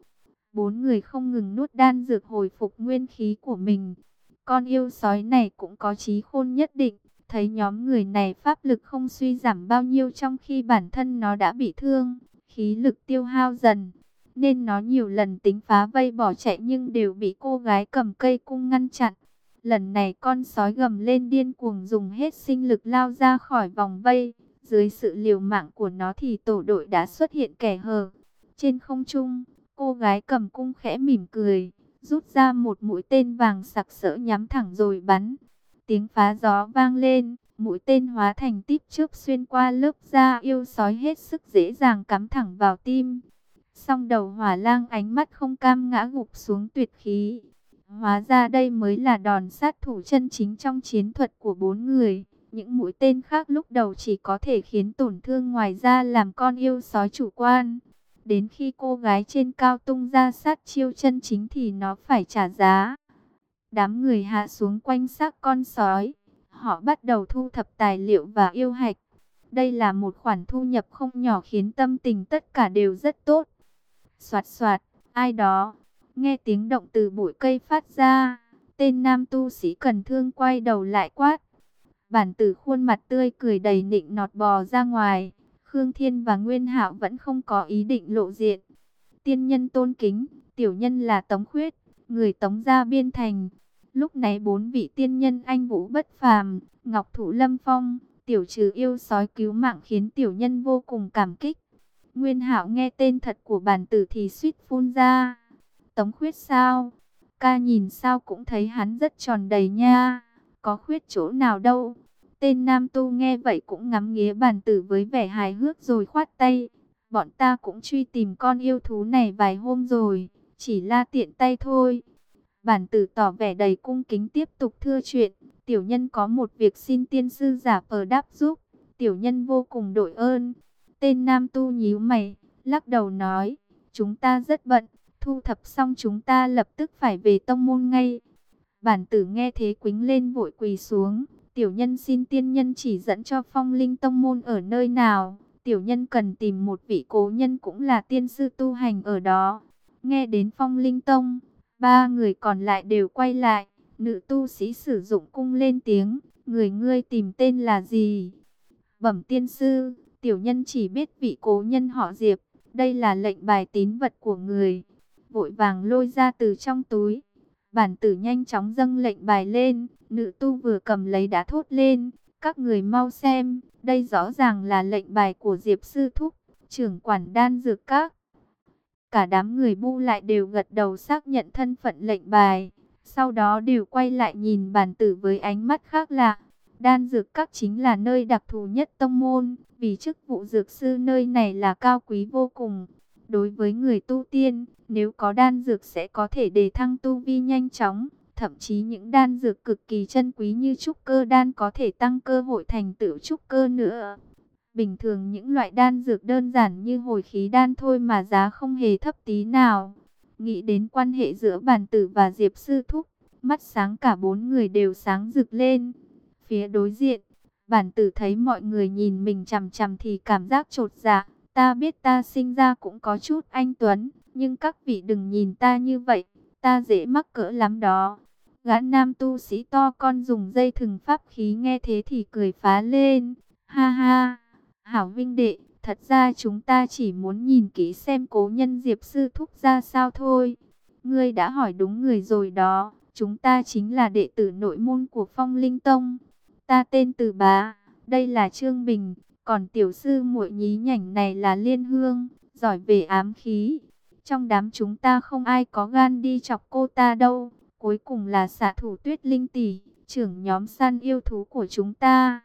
Bốn người không ngừng nuốt đan dược hồi phục nguyên khí của mình. Con yêu sói này cũng có trí khôn nhất định, thấy nhóm người này pháp lực không suy giảm bao nhiêu trong khi bản thân nó đã bị thương, khí lực tiêu hao dần. Nên nó nhiều lần tính phá vây bỏ chạy nhưng đều bị cô gái cầm cây cung ngăn chặn. Lần này con sói gầm lên điên cuồng dùng hết sinh lực lao ra khỏi vòng vây. Dưới sự liều mạng của nó thì tổ đội đã xuất hiện kẻ hờ. Trên không trung, cô gái cầm cung khẽ mỉm cười rút ra một mũi tên vàng sặc sỡ nhắm thẳng rồi bắn. Tiếng phá gió vang lên, mũi tên hóa thành típ trước xuyên qua lớp da yêu sói hết sức dễ dàng cắm thẳng vào tim. Song đầu hỏa lang ánh mắt không cam ngã gục xuống tuyệt khí. Hóa ra đây mới là đòn sát thủ chân chính trong chiến thuật của bốn người. Những mũi tên khác lúc đầu chỉ có thể khiến tổn thương ngoài ra làm con yêu sói chủ quan. Đến khi cô gái trên cao tung ra sát chiêu chân chính thì nó phải trả giá. Đám người hạ xuống quanh xác con sói. Họ bắt đầu thu thập tài liệu và yêu hạch. Đây là một khoản thu nhập không nhỏ khiến tâm tình tất cả đều rất tốt. Xoạt xoạt, ai đó, nghe tiếng động từ bụi cây phát ra. Tên nam tu sĩ cần thương quay đầu lại quát. Bản tử khuôn mặt tươi cười đầy nịnh nọt bò ra ngoài. Khương Thiên và Nguyên Hạo vẫn không có ý định lộ diện. Tiên nhân tôn kính, tiểu nhân là Tống Khuyết, người Tống gia biên thành. Lúc này bốn vị tiên nhân anh vũ bất phàm, Ngọc Thủ Lâm Phong, tiểu trừ yêu sói cứu mạng khiến tiểu nhân vô cùng cảm kích. Nguyên Hạo nghe tên thật của bản tử thì suýt phun ra. Tống Khuyết sao? Ca nhìn sao cũng thấy hắn rất tròn đầy nha. Có khuyết chỗ nào đâu. Tên nam tu nghe vậy cũng ngắm nghía bản tử với vẻ hài hước rồi khoát tay. Bọn ta cũng truy tìm con yêu thú này vài hôm rồi, chỉ la tiện tay thôi. Bản tử tỏ vẻ đầy cung kính tiếp tục thưa chuyện. Tiểu nhân có một việc xin tiên sư giả vờ đáp giúp. Tiểu nhân vô cùng đội ơn. Tên nam tu nhíu mày, lắc đầu nói. Chúng ta rất bận, thu thập xong chúng ta lập tức phải về tông môn ngay. Bản tử nghe thế quính lên vội quỳ xuống. Tiểu nhân xin tiên nhân chỉ dẫn cho phong linh tông môn ở nơi nào. Tiểu nhân cần tìm một vị cố nhân cũng là tiên sư tu hành ở đó. Nghe đến phong linh tông, ba người còn lại đều quay lại. Nữ tu sĩ sử dụng cung lên tiếng. Người ngươi tìm tên là gì? Bẩm tiên sư, tiểu nhân chỉ biết vị cố nhân họ Diệp. Đây là lệnh bài tín vật của người. Vội vàng lôi ra từ trong túi. Bản tử nhanh chóng dâng lệnh bài lên. Nữ tu vừa cầm lấy đã thốt lên. Các người mau xem. Đây rõ ràng là lệnh bài của Diệp Sư Thúc. Trưởng quản đan dược các. Cả đám người bu lại đều gật đầu xác nhận thân phận lệnh bài. Sau đó đều quay lại nhìn bản tử với ánh mắt khác lạ. Đan dược các chính là nơi đặc thù nhất tông môn, vì chức vụ dược sư nơi này là cao quý vô cùng. Đối với người tu tiên, nếu có đan dược sẽ có thể đề thăng tu vi nhanh chóng. Thậm chí những đan dược cực kỳ chân quý như trúc cơ đan có thể tăng cơ hội thành tựu trúc cơ nữa. Bình thường những loại đan dược đơn giản như hồi khí đan thôi mà giá không hề thấp tí nào. Nghĩ đến quan hệ giữa bản tử và Diệp Sư Thúc, mắt sáng cả bốn người đều sáng rực lên. Phía đối diện, bản tử thấy mọi người nhìn mình chằm chằm thì cảm giác trột dạ. Ta biết ta sinh ra cũng có chút anh Tuấn, nhưng các vị đừng nhìn ta như vậy, ta dễ mắc cỡ lắm đó. Gã nam tu sĩ to con dùng dây thừng pháp khí nghe thế thì cười phá lên. Ha ha, hảo vinh đệ, thật ra chúng ta chỉ muốn nhìn kỹ xem cố nhân Diệp Sư Thúc ra sao thôi. Ngươi đã hỏi đúng người rồi đó, chúng ta chính là đệ tử nội môn của Phong Linh Tông. Ta tên Từ Bá, đây là Trương Bình, còn tiểu sư muội nhí nhảnh này là Liên Hương, giỏi về ám khí. Trong đám chúng ta không ai có gan đi chọc cô ta đâu. Cuối cùng là xạ thủ tuyết linh tỷ, trưởng nhóm săn yêu thú của chúng ta.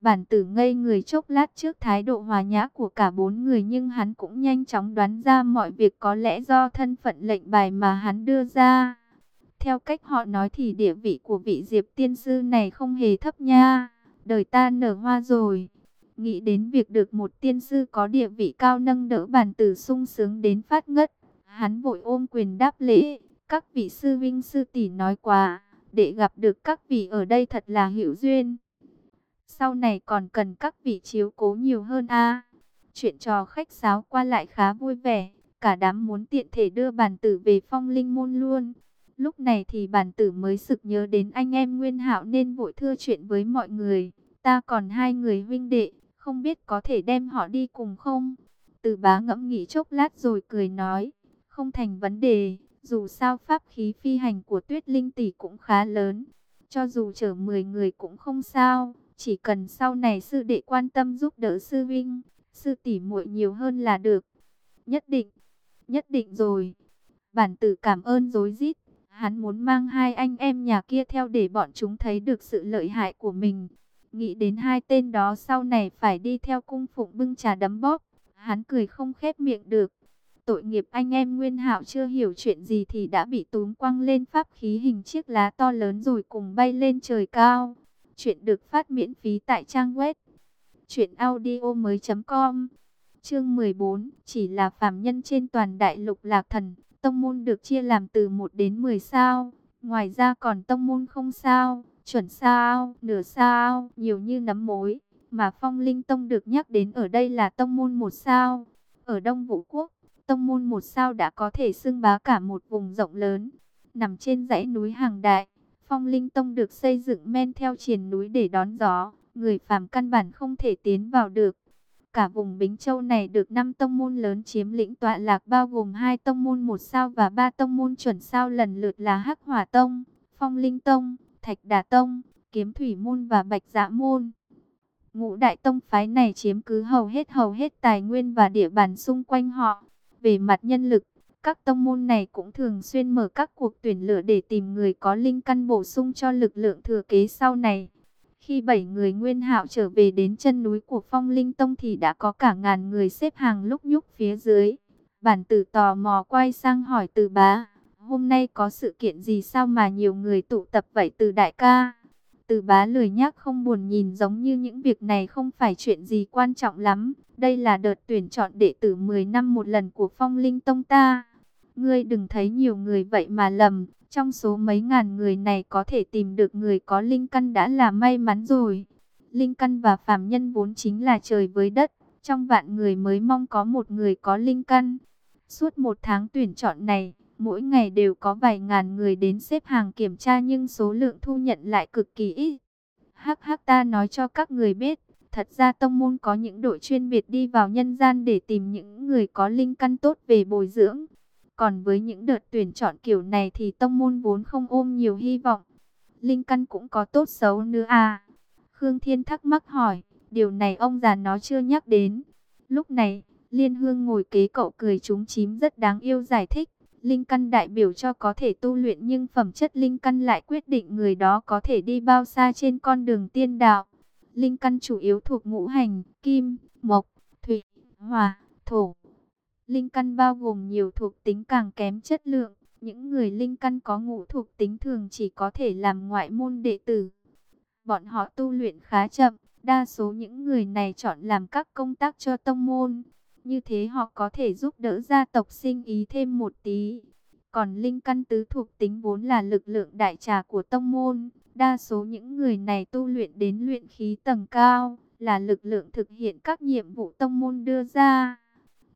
Bản tử ngây người chốc lát trước thái độ hòa nhã của cả bốn người nhưng hắn cũng nhanh chóng đoán ra mọi việc có lẽ do thân phận lệnh bài mà hắn đưa ra. Theo cách họ nói thì địa vị của vị diệp tiên sư này không hề thấp nha. Đời ta nở hoa rồi. Nghĩ đến việc được một tiên sư có địa vị cao nâng đỡ bản tử sung sướng đến phát ngất. Hắn vội ôm quyền đáp lễ. Các vị sư vinh sư tỷ nói quá. Để gặp được các vị ở đây thật là hữu duyên. Sau này còn cần các vị chiếu cố nhiều hơn a. Chuyện trò khách sáo qua lại khá vui vẻ. Cả đám muốn tiện thể đưa bản tử về phong linh môn luôn. Lúc này thì bản tử mới sực nhớ đến anh em Nguyên Hạo nên vội thưa chuyện với mọi người. Ta còn hai người huynh đệ, không biết có thể đem họ đi cùng không? Từ bá ngẫm nghĩ chốc lát rồi cười nói, không thành vấn đề, dù sao pháp khí phi hành của tuyết linh tỷ cũng khá lớn. Cho dù chở 10 người cũng không sao, chỉ cần sau này sư đệ quan tâm giúp đỡ sư vinh, sư tỷ muội nhiều hơn là được. Nhất định, nhất định rồi. Bản tử cảm ơn dối rít Hắn muốn mang hai anh em nhà kia theo để bọn chúng thấy được sự lợi hại của mình. Nghĩ đến hai tên đó sau này phải đi theo cung phụng bưng trà đấm bóp. Hắn cười không khép miệng được. Tội nghiệp anh em Nguyên Hạo chưa hiểu chuyện gì thì đã bị túm quăng lên pháp khí hình chiếc lá to lớn rồi cùng bay lên trời cao. Chuyện được phát miễn phí tại trang web. Chuyện audio mới.com Chương 14 Chỉ là phàm nhân trên toàn đại lục lạc thần Tông môn được chia làm từ 1 đến 10 sao. Ngoài ra còn tông môn không sao, chuẩn sao, nửa sao, nhiều như nấm mối. Mà phong linh tông được nhắc đến ở đây là tông môn một sao. Ở Đông Vũ Quốc, tông môn một sao đã có thể xưng bá cả một vùng rộng lớn. Nằm trên dãy núi hàng đại, phong linh tông được xây dựng men theo triền núi để đón gió. Người phàm căn bản không thể tiến vào được. Cả vùng Bính Châu này được 5 tông môn lớn chiếm lĩnh tọa lạc bao gồm hai tông môn một sao và ba tông môn chuẩn sao lần lượt là Hắc Hỏa Tông, Phong Linh Tông, Thạch Đà Tông, Kiếm Thủy Môn và Bạch Dạ Môn. Ngũ đại tông phái này chiếm cứ hầu hết hầu hết tài nguyên và địa bàn xung quanh họ. Về mặt nhân lực, các tông môn này cũng thường xuyên mở các cuộc tuyển lựa để tìm người có linh căn bổ sung cho lực lượng thừa kế sau này. Khi bảy người nguyên hạo trở về đến chân núi của phong linh tông thì đã có cả ngàn người xếp hàng lúc nhúc phía dưới. Bản tử tò mò quay sang hỏi từ bá, hôm nay có sự kiện gì sao mà nhiều người tụ tập vậy từ đại ca? Từ bá lười nhác không buồn nhìn giống như những việc này không phải chuyện gì quan trọng lắm. Đây là đợt tuyển chọn đệ tử 10 năm một lần của phong linh tông ta. Ngươi đừng thấy nhiều người vậy mà lầm. Trong số mấy ngàn người này có thể tìm được người có linh căn đã là may mắn rồi. Linh căn và phàm nhân vốn chính là trời với đất. Trong vạn người mới mong có một người có linh căn. Suốt một tháng tuyển chọn này, mỗi ngày đều có vài ngàn người đến xếp hàng kiểm tra nhưng số lượng thu nhận lại cực kỳ ít. Hắc hắc ta nói cho các người biết, thật ra tông môn có những đội chuyên biệt đi vào nhân gian để tìm những người có linh căn tốt về bồi dưỡng. Còn với những đợt tuyển chọn kiểu này thì tông môn vốn không ôm nhiều hy vọng. Linh căn cũng có tốt xấu nữa à? Khương Thiên thắc mắc hỏi, điều này ông già nó chưa nhắc đến. Lúc này, Liên Hương ngồi kế cậu cười trúng chím rất đáng yêu giải thích. Linh căn đại biểu cho có thể tu luyện nhưng phẩm chất linh căn lại quyết định người đó có thể đi bao xa trên con đường tiên đạo. Linh căn chủ yếu thuộc ngũ hành, kim, mộc, thủy, hỏa, thổ. Linh căn bao gồm nhiều thuộc tính càng kém chất lượng. Những người linh căn có ngũ thuộc tính thường chỉ có thể làm ngoại môn đệ tử. Bọn họ tu luyện khá chậm, đa số những người này chọn làm các công tác cho tông môn. Như thế họ có thể giúp đỡ gia tộc sinh ý thêm một tí. Còn linh căn tứ thuộc tính vốn là lực lượng đại trà của tông môn. Đa số những người này tu luyện đến luyện khí tầng cao, là lực lượng thực hiện các nhiệm vụ tông môn đưa ra.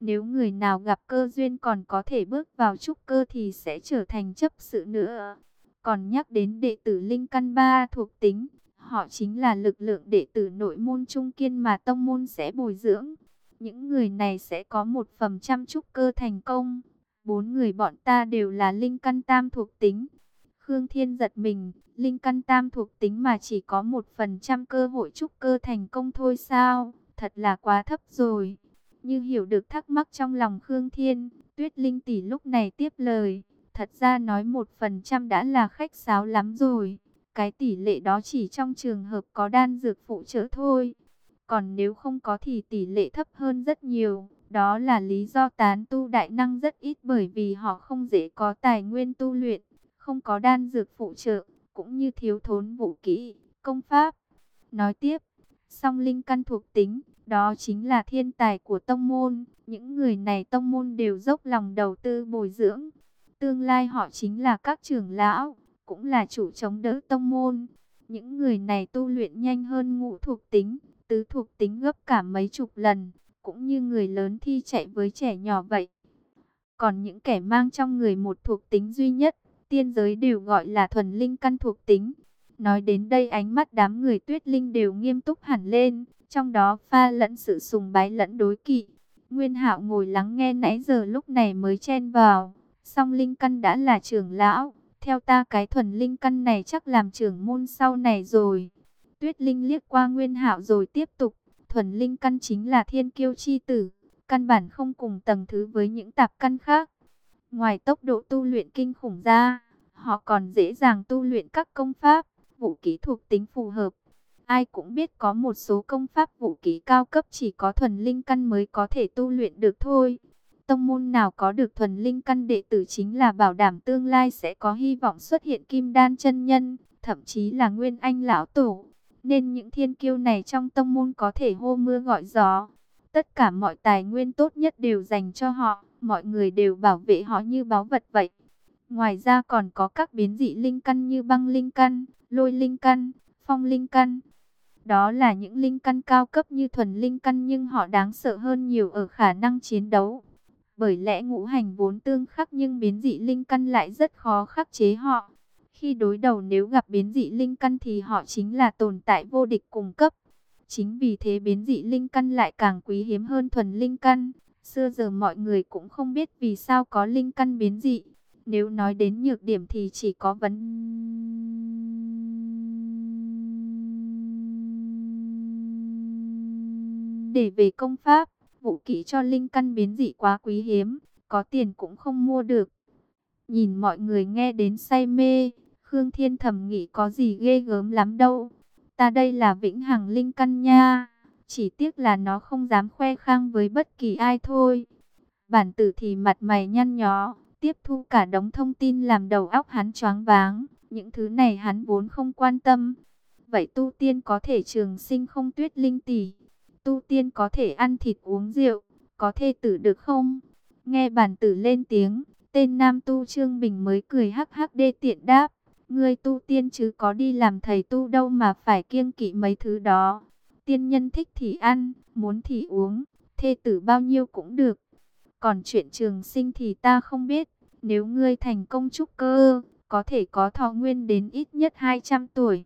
Nếu người nào gặp cơ duyên còn có thể bước vào trúc cơ thì sẽ trở thành chấp sự nữa. Còn nhắc đến đệ tử linh căn ba thuộc tính, họ chính là lực lượng đệ tử nội môn trung kiên mà tông môn sẽ bồi dưỡng. Những người này sẽ có một phẩm trăm trúc cơ thành công. Bốn người bọn ta đều là linh căn tam thuộc tính. Khương Thiên giật mình, linh căn tam thuộc tính mà chỉ có một phần trăm cơ hội trúc cơ thành công thôi sao? Thật là quá thấp rồi. Như hiểu được thắc mắc trong lòng Khương Thiên, Tuyết Linh tỷ lúc này tiếp lời. Thật ra nói một phần trăm đã là khách sáo lắm rồi. Cái tỷ lệ đó chỉ trong trường hợp có đan dược phụ trợ thôi. Còn nếu không có thì tỷ lệ thấp hơn rất nhiều. Đó là lý do tán tu đại năng rất ít bởi vì họ không dễ có tài nguyên tu luyện, không có đan dược phụ trợ, cũng như thiếu thốn vũ kỹ, công pháp. Nói tiếp, song linh căn thuộc tính, đó chính là thiên tài của tông môn. Những người này tông môn đều dốc lòng đầu tư bồi dưỡng. Tương lai họ chính là các trưởng lão, cũng là chủ chống đỡ tông môn. Những người này tu luyện nhanh hơn ngũ thuộc tính, tứ thuộc tính gấp cả mấy chục lần, cũng như người lớn thi chạy với trẻ nhỏ vậy. Còn những kẻ mang trong người một thuộc tính duy nhất, tiên giới đều gọi là thuần linh căn thuộc tính. Nói đến đây ánh mắt đám người tuyết linh đều nghiêm túc hẳn lên, trong đó pha lẫn sự sùng bái lẫn đối kỵ. Nguyên hạo ngồi lắng nghe nãy giờ lúc này mới chen vào, song linh căn đã là trưởng lão, theo ta cái thuần linh căn này chắc làm trưởng môn sau này rồi. Tuyết Linh liếc qua Nguyên Hạo rồi tiếp tục, thuần linh căn chính là thiên kiêu chi tử, căn bản không cùng tầng thứ với những tạp căn khác. Ngoài tốc độ tu luyện kinh khủng ra, họ còn dễ dàng tu luyện các công pháp, vũ kỹ thuộc tính phù hợp. Ai cũng biết có một số công pháp vũ kỹ cao cấp chỉ có thuần linh căn mới có thể tu luyện được thôi. Tông môn nào có được thuần linh căn đệ tử chính là bảo đảm tương lai sẽ có hy vọng xuất hiện kim đan chân nhân, thậm chí là nguyên anh lão tổ nên những thiên kiêu này trong tông môn có thể hô mưa gọi gió. Tất cả mọi tài nguyên tốt nhất đều dành cho họ, mọi người đều bảo vệ họ như báu vật vậy. Ngoài ra còn có các biến dị linh căn như băng linh căn, lôi linh căn, phong linh căn. Đó là những linh căn cao cấp như thuần linh căn nhưng họ đáng sợ hơn nhiều ở khả năng chiến đấu. Bởi lẽ ngũ hành vốn tương khắc nhưng biến dị linh căn lại rất khó khắc chế họ. Khi đối đầu nếu gặp biến dị linh căn thì họ chính là tồn tại vô địch cùng cấp. Chính vì thế biến dị linh căn lại càng quý hiếm hơn thuần linh căn. Xưa giờ mọi người cũng không biết vì sao có linh căn biến dị. Nếu nói đến nhược điểm thì chỉ có vấn để về công pháp, vũ kỹ cho linh căn biến dị quá quý hiếm, có tiền cũng không mua được. Nhìn mọi người nghe đến say mê, Khương Thiên thầm nghĩ có gì ghê gớm lắm đâu. ta đây là vĩnh hằng linh căn nha. Chỉ tiếc là nó không dám khoe khang với bất kỳ ai thôi. Bản tử thì mặt mày nhăn nhó, tiếp thu cả đống thông tin làm đầu óc hắn choáng váng. Những thứ này hắn vốn không quan tâm. Vậy tu tiên có thể trường sinh không tuyết linh tỷ. Tu tiên có thể ăn thịt uống rượu, có thể tử được không? Nghe bản tử lên tiếng, tên nam tu Trương Bình mới cười hắc hắc đê tiện đáp. Ngươi tu tiên chứ có đi làm thầy tu đâu mà phải kiêng kỵ mấy thứ đó. Tiên nhân thích thì ăn, muốn thì uống, thê tử bao nhiêu cũng được. Còn chuyện trường sinh thì ta không biết, nếu ngươi thành công trúc cơ, có thể có thọ nguyên đến ít nhất 200 tuổi.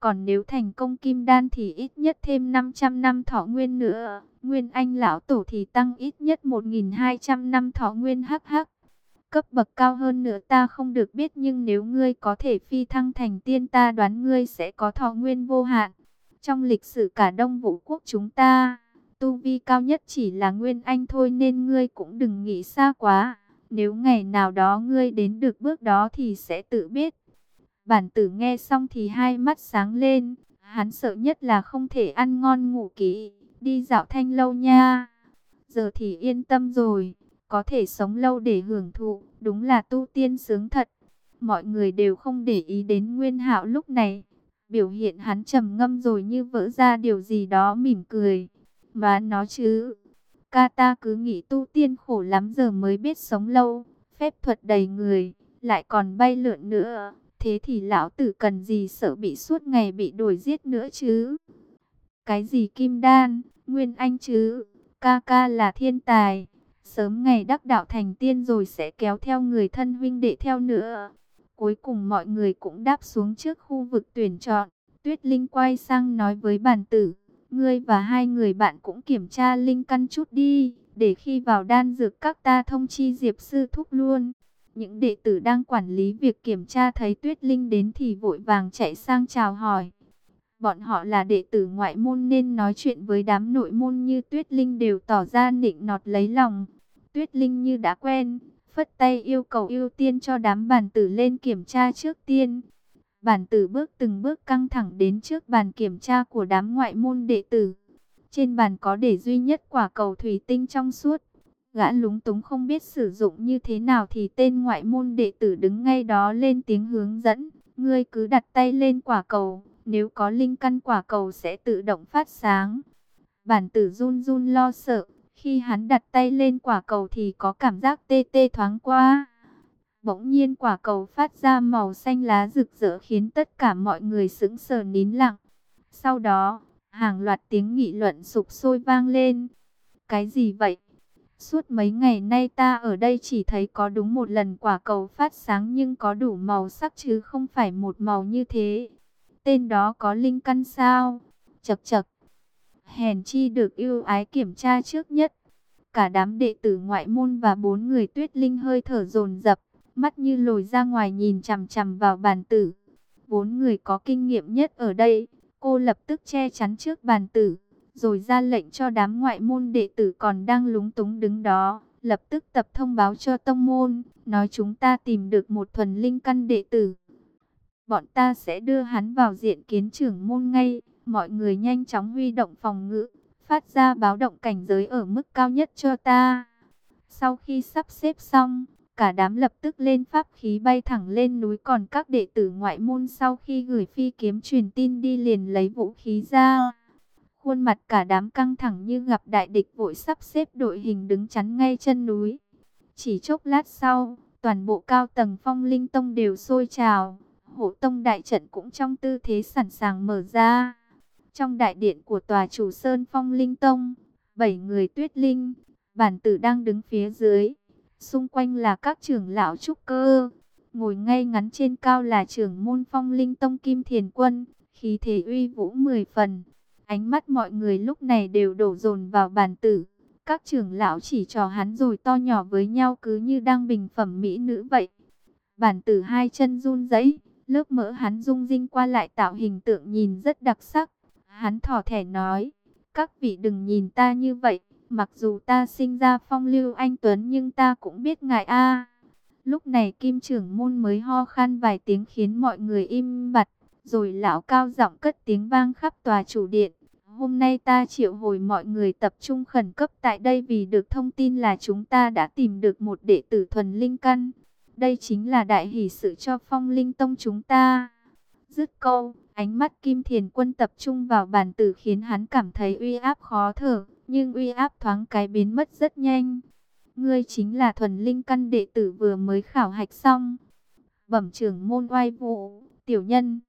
Còn nếu thành công kim đan thì ít nhất thêm 500 năm thọ nguyên nữa. Nguyên anh lão tổ thì tăng ít nhất 1.200 năm thọ nguyên hắc hắc. Cấp bậc cao hơn nữa ta không được biết nhưng nếu ngươi có thể phi thăng thành tiên ta đoán ngươi sẽ có thọ nguyên vô hạn. Trong lịch sử cả Đông Vũ Quốc chúng ta, tu vi cao nhất chỉ là Nguyên Anh thôi nên ngươi cũng đừng nghĩ xa quá. Nếu ngày nào đó ngươi đến được bước đó thì sẽ tự biết. Bản tử nghe xong thì hai mắt sáng lên. Hắn sợ nhất là không thể ăn ngon ngủ kỹ, đi dạo thanh lâu nha. Giờ thì yên tâm rồi, có thể sống lâu để hưởng thụ, đúng là tu tiên sướng thật. Mọi người đều không để ý đến Nguyên Hạo lúc này. Biểu hiện hắn trầm ngâm rồi như vỡ ra điều gì đó mỉm cười. Mà nó chứ, ca ta cứ nghĩ tu tiên khổ lắm giờ mới biết sống lâu, phép thuật đầy người, lại còn bay lượn nữa. Thế thì lão tử cần gì sợ bị suốt ngày bị đuổi giết nữa chứ? Cái gì kim đan, nguyên anh chứ? Ca ca là thiên tài. Sớm ngày đắc đạo thành tiên rồi sẽ kéo theo người thân huynh đệ theo nữa. Cuối cùng mọi người cũng đáp xuống trước khu vực tuyển chọn. Tuyết Linh quay sang nói với bản tử. Ngươi và hai người bạn cũng kiểm tra linh căn chút đi. Để khi vào đan dược các ta thông chi Diệp Sư Thúc luôn. Những đệ tử đang quản lý việc kiểm tra thấy Tuyết Linh đến thì vội vàng chạy sang chào hỏi. Bọn họ là đệ tử ngoại môn nên nói chuyện với đám nội môn như Tuyết Linh đều tỏ ra nịnh nọt lấy lòng. Tuyết Linh như đã quen, phất tay yêu cầu ưu tiên cho đám bản tử lên kiểm tra trước tiên. Bản tử bước từng bước căng thẳng đến trước bàn kiểm tra của đám ngoại môn đệ tử. Trên bàn có để duy nhất quả cầu thủy tinh trong suốt. Gã lúng túng không biết sử dụng như thế nào thì tên ngoại môn đệ tử đứng ngay đó lên tiếng hướng dẫn. Ngươi cứ đặt tay lên quả cầu, nếu có linh căn quả cầu sẽ tự động phát sáng. Bản tử run run lo sợ, khi hắn đặt tay lên quả cầu thì có cảm giác tê tê thoáng qua. Bỗng nhiên quả cầu phát ra màu xanh lá rực rỡ khiến tất cả mọi người sững sờ nín lặng. Sau đó, hàng loạt tiếng nghị luận sục sôi vang lên. Cái gì vậy? Suốt mấy ngày nay ta ở đây chỉ thấy có đúng một lần quả cầu phát sáng nhưng có đủ màu sắc chứ không phải một màu như thế. Tên đó có linh căn sao? Chật chật. Hèn chi được yêu ái kiểm tra trước nhất. Cả đám đệ tử ngoại môn và bốn người tuyết linh hơi thở dồn dập, mắt như lồi ra ngoài nhìn chằm chằm vào bàn tử. Bốn người có kinh nghiệm nhất ở đây, cô lập tức che chắn trước bàn tử rồi ra lệnh cho đám ngoại môn đệ tử còn đang lúng túng đứng đó, lập tức tập thông báo cho tông môn, nói chúng ta tìm được một thuần linh căn đệ tử. Bọn ta sẽ đưa hắn vào diện kiến trưởng môn ngay, mọi người nhanh chóng huy động phòng ngự, phát ra báo động cảnh giới ở mức cao nhất cho ta. Sau khi sắp xếp xong, cả đám lập tức lên pháp khí bay thẳng lên núi còn các đệ tử ngoại môn sau khi gửi phi kiếm truyền tin đi liền lấy vũ khí ra. Khuôn mặt cả đám căng thẳng như gặp đại địch vội sắp xếp đội hình đứng chắn ngay chân núi. Chỉ chốc lát sau, toàn bộ cao tầng phong linh tông đều sôi trào. Hộ tông đại trận cũng trong tư thế sẵn sàng mở ra. Trong đại điện của tòa chủ sơn phong linh tông, bảy người tuyết linh, bản tử đang đứng phía dưới. Xung quanh là các trưởng lão trúc cơ. Ngồi ngay ngắn trên cao là trưởng môn phong linh tông Kim Thiền Quân, khí thế uy vũ mười phần. Ánh mắt mọi người lúc này đều đổ dồn vào bản tử. Các trưởng lão chỉ trò hắn rồi to nhỏ với nhau cứ như đang bình phẩm mỹ nữ vậy. Bản tử hai chân run rẩy, lớp mỡ hắn rung rinh qua lại tạo hình tượng nhìn rất đặc sắc. Hắn thỏ thẻ nói, các vị đừng nhìn ta như vậy, mặc dù ta sinh ra phong lưu anh Tuấn nhưng ta cũng biết ngại a. Lúc này kim trưởng môn mới ho khan vài tiếng khiến mọi người im bặt. Rồi lão cao giọng cất tiếng vang khắp tòa chủ điện. Hôm nay ta triệu hồi mọi người tập trung khẩn cấp tại đây vì được thông tin là chúng ta đã tìm được một đệ tử thuần linh căn. Đây chính là đại hỷ sự cho phong linh tông chúng ta. Dứt câu, ánh mắt kim thiền quân tập trung vào bản tử khiến hắn cảm thấy uy áp khó thở. Nhưng uy áp thoáng cái biến mất rất nhanh. Ngươi chính là thuần linh căn đệ tử vừa mới khảo hạch xong. Bẩm trưởng môn oai vụ, tiểu nhân.